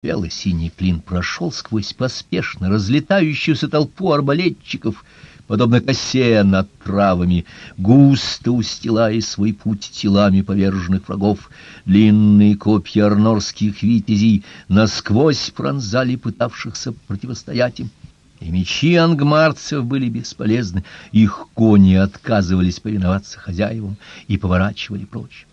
Бело-синий клин прошел сквозь поспешно разлетающуюся толпу арбалетчиков, подобно косе над травами, густо устилая свой путь телами поверженных врагов. Длинные копья арнорских витязей насквозь пронзали пытавшихся противостоять им. И мечи ангмарцев были бесполезны, их кони отказывались повиноваться хозяевам и поворачивали прочь.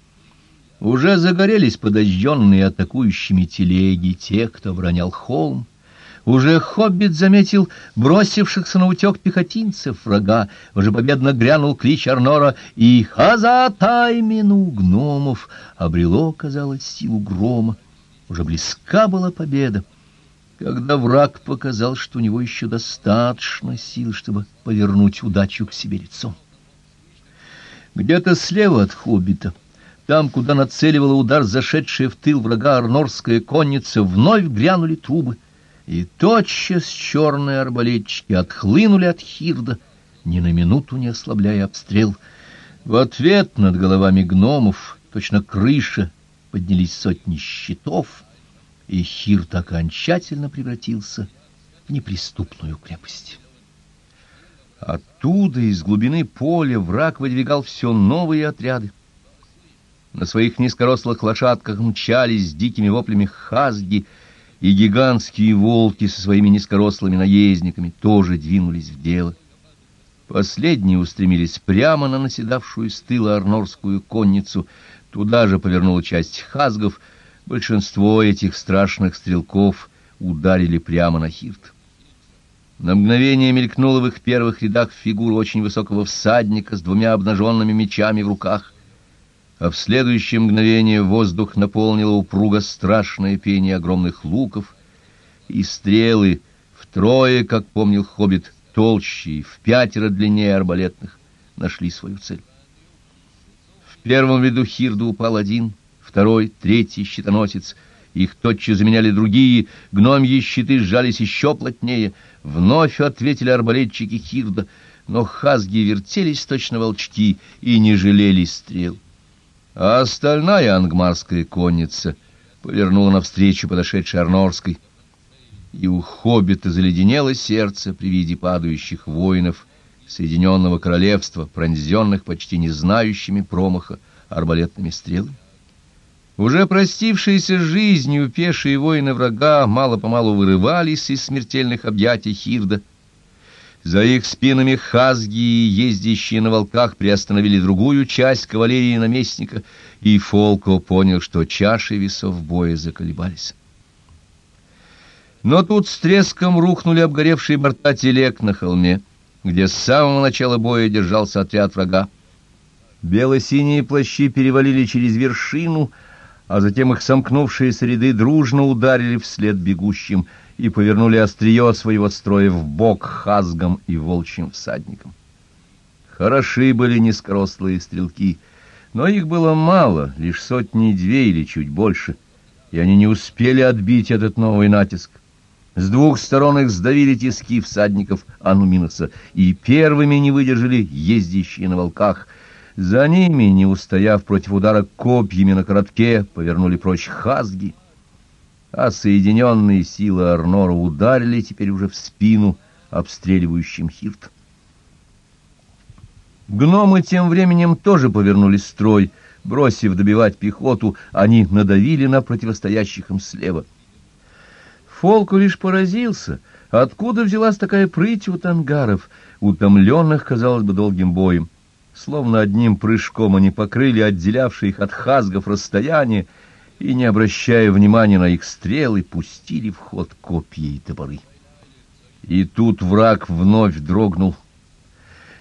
Уже загорелись подожженные атакующими телеги те, кто бронял холм. Уже хоббит заметил бросившихся на утек пехотинцев врага. Уже победно грянул клич Арнора, и «Хазатаймину!» гномов обрело, казалось, силу грома. Уже близка была победа. Когда враг показал, что у него еще достаточно сил, чтобы повернуть удачу к себе лицом. Где-то слева от хоббита — там, куда нацеливала удар зашедшая в тыл врага арнорская конница, вновь грянули трубы, и тотчас черные арбалетчики отхлынули от Хирда, ни на минуту не ослабляя обстрел. В ответ над головами гномов, точно крыша, поднялись сотни щитов, и Хирд окончательно превратился в неприступную крепость. Оттуда, из глубины поля, враг выдвигал все новые отряды. На своих низкорослых лошадках мчались с дикими воплями хазги, и гигантские волки со своими низкорослыми наездниками тоже двинулись в дело. Последние устремились прямо на наседавшую с тыла арнорскую конницу. Туда же повернула часть хазгов. Большинство этих страшных стрелков ударили прямо на Хирт. На мгновение мелькнула в их первых рядах фигура очень высокого всадника с двумя обнаженными мечами в руках а в следующее мгновение воздух наполнило упруго страшное пение огромных луков, и стрелы, втрое, как помнил хоббит, толще и в пятеро длиннее арбалетных, нашли свою цель. В первом ряду Хирда упал один, второй, третий щитоносец. Их тотчас заменяли другие, гномьи щиты сжались еще плотнее. Вновь ответили арбалетчики Хирда, но хазги вертелись точно волчки и не жалели стрел а остальная ангмарская конница повернула навстречу подошедшей Арнорской, и у хоббита заледенело сердце при виде падающих воинов Соединенного Королевства, пронзенных почти не знающими промаха арбалетными стрелами. Уже простившиеся с жизнью пешие воины врага мало-помалу вырывались из смертельных объятий Хирда, за их спинами хазги, ездящие на волках, приостановили другую часть кавалерии наместника, и Фолко понял, что чаши весов боя заколебались. Но тут с треском рухнули обгоревшие борта телег на холме, где с самого начала боя держался отряд врага. Бело-синие плащи перевалили через вершину, а затем их сомкнувшиеся ряды дружно ударили вслед бегущим — и повернули острие своего строя в бок хазгам и волчьим всадникам. Хороши были низкорослые стрелки, но их было мало, лишь сотни-две или чуть больше, и они не успели отбить этот новый натиск. С двух сторон их сдавили тиски всадников Ануминоса, и первыми не выдержали ездящие на волках. За ними, не устояв против удара копьями на коротке, повернули прочь хазги — а соединенные силы Арнора ударили теперь уже в спину обстреливающим Хирт. Гномы тем временем тоже повернули строй, бросив добивать пехоту, они надавили на противостоящих им слева. Фолку лишь поразился, откуда взялась такая прыть у тангаров, утомленных, казалось бы, долгим боем. Словно одним прыжком они покрыли отделявшие их от хазгов расстояние, и, не обращая внимания на их стрелы, пустили в ход копья и топоры. И тут враг вновь дрогнул.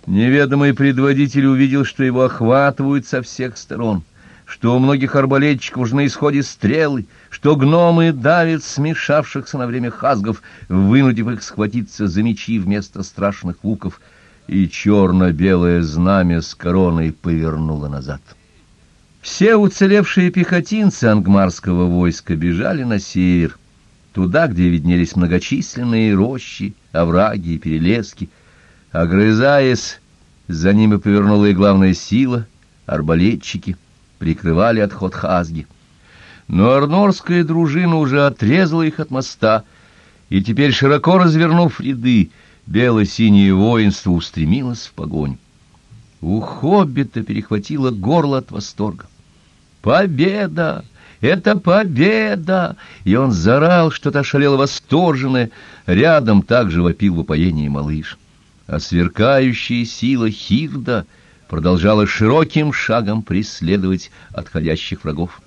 Неведомый предводитель увидел, что его охватывают со всех сторон, что у многих арбалетчиков уже на исходе стрелы, что гномы давят смешавшихся на время хазгов, вынудив их схватиться за мечи вместо страшных луков, и черно-белое знамя с короной повернуло назад. Все уцелевшие пехотинцы ангмарского войска бежали на север, туда, где виднелись многочисленные рощи, овраги и перелески. Огрызаясь, за ними повернула и главная сила, арбалетчики, прикрывали отход Хазги. Но арнорская дружина уже отрезала их от моста, и теперь, широко развернув ряды, бело-синее воинство устремилось в погоню. У хоббита перехватило горло от восторга. «Победа! Это победа!» И он зарал, что-то ошалело восторженное. Рядом также вопил в упоении малыш. А сверкающая сила Хирда продолжала широким шагом преследовать отходящих врагов.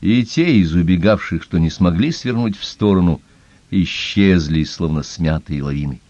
И те из убегавших, что не смогли свернуть в сторону, исчезли, словно смятые лавины.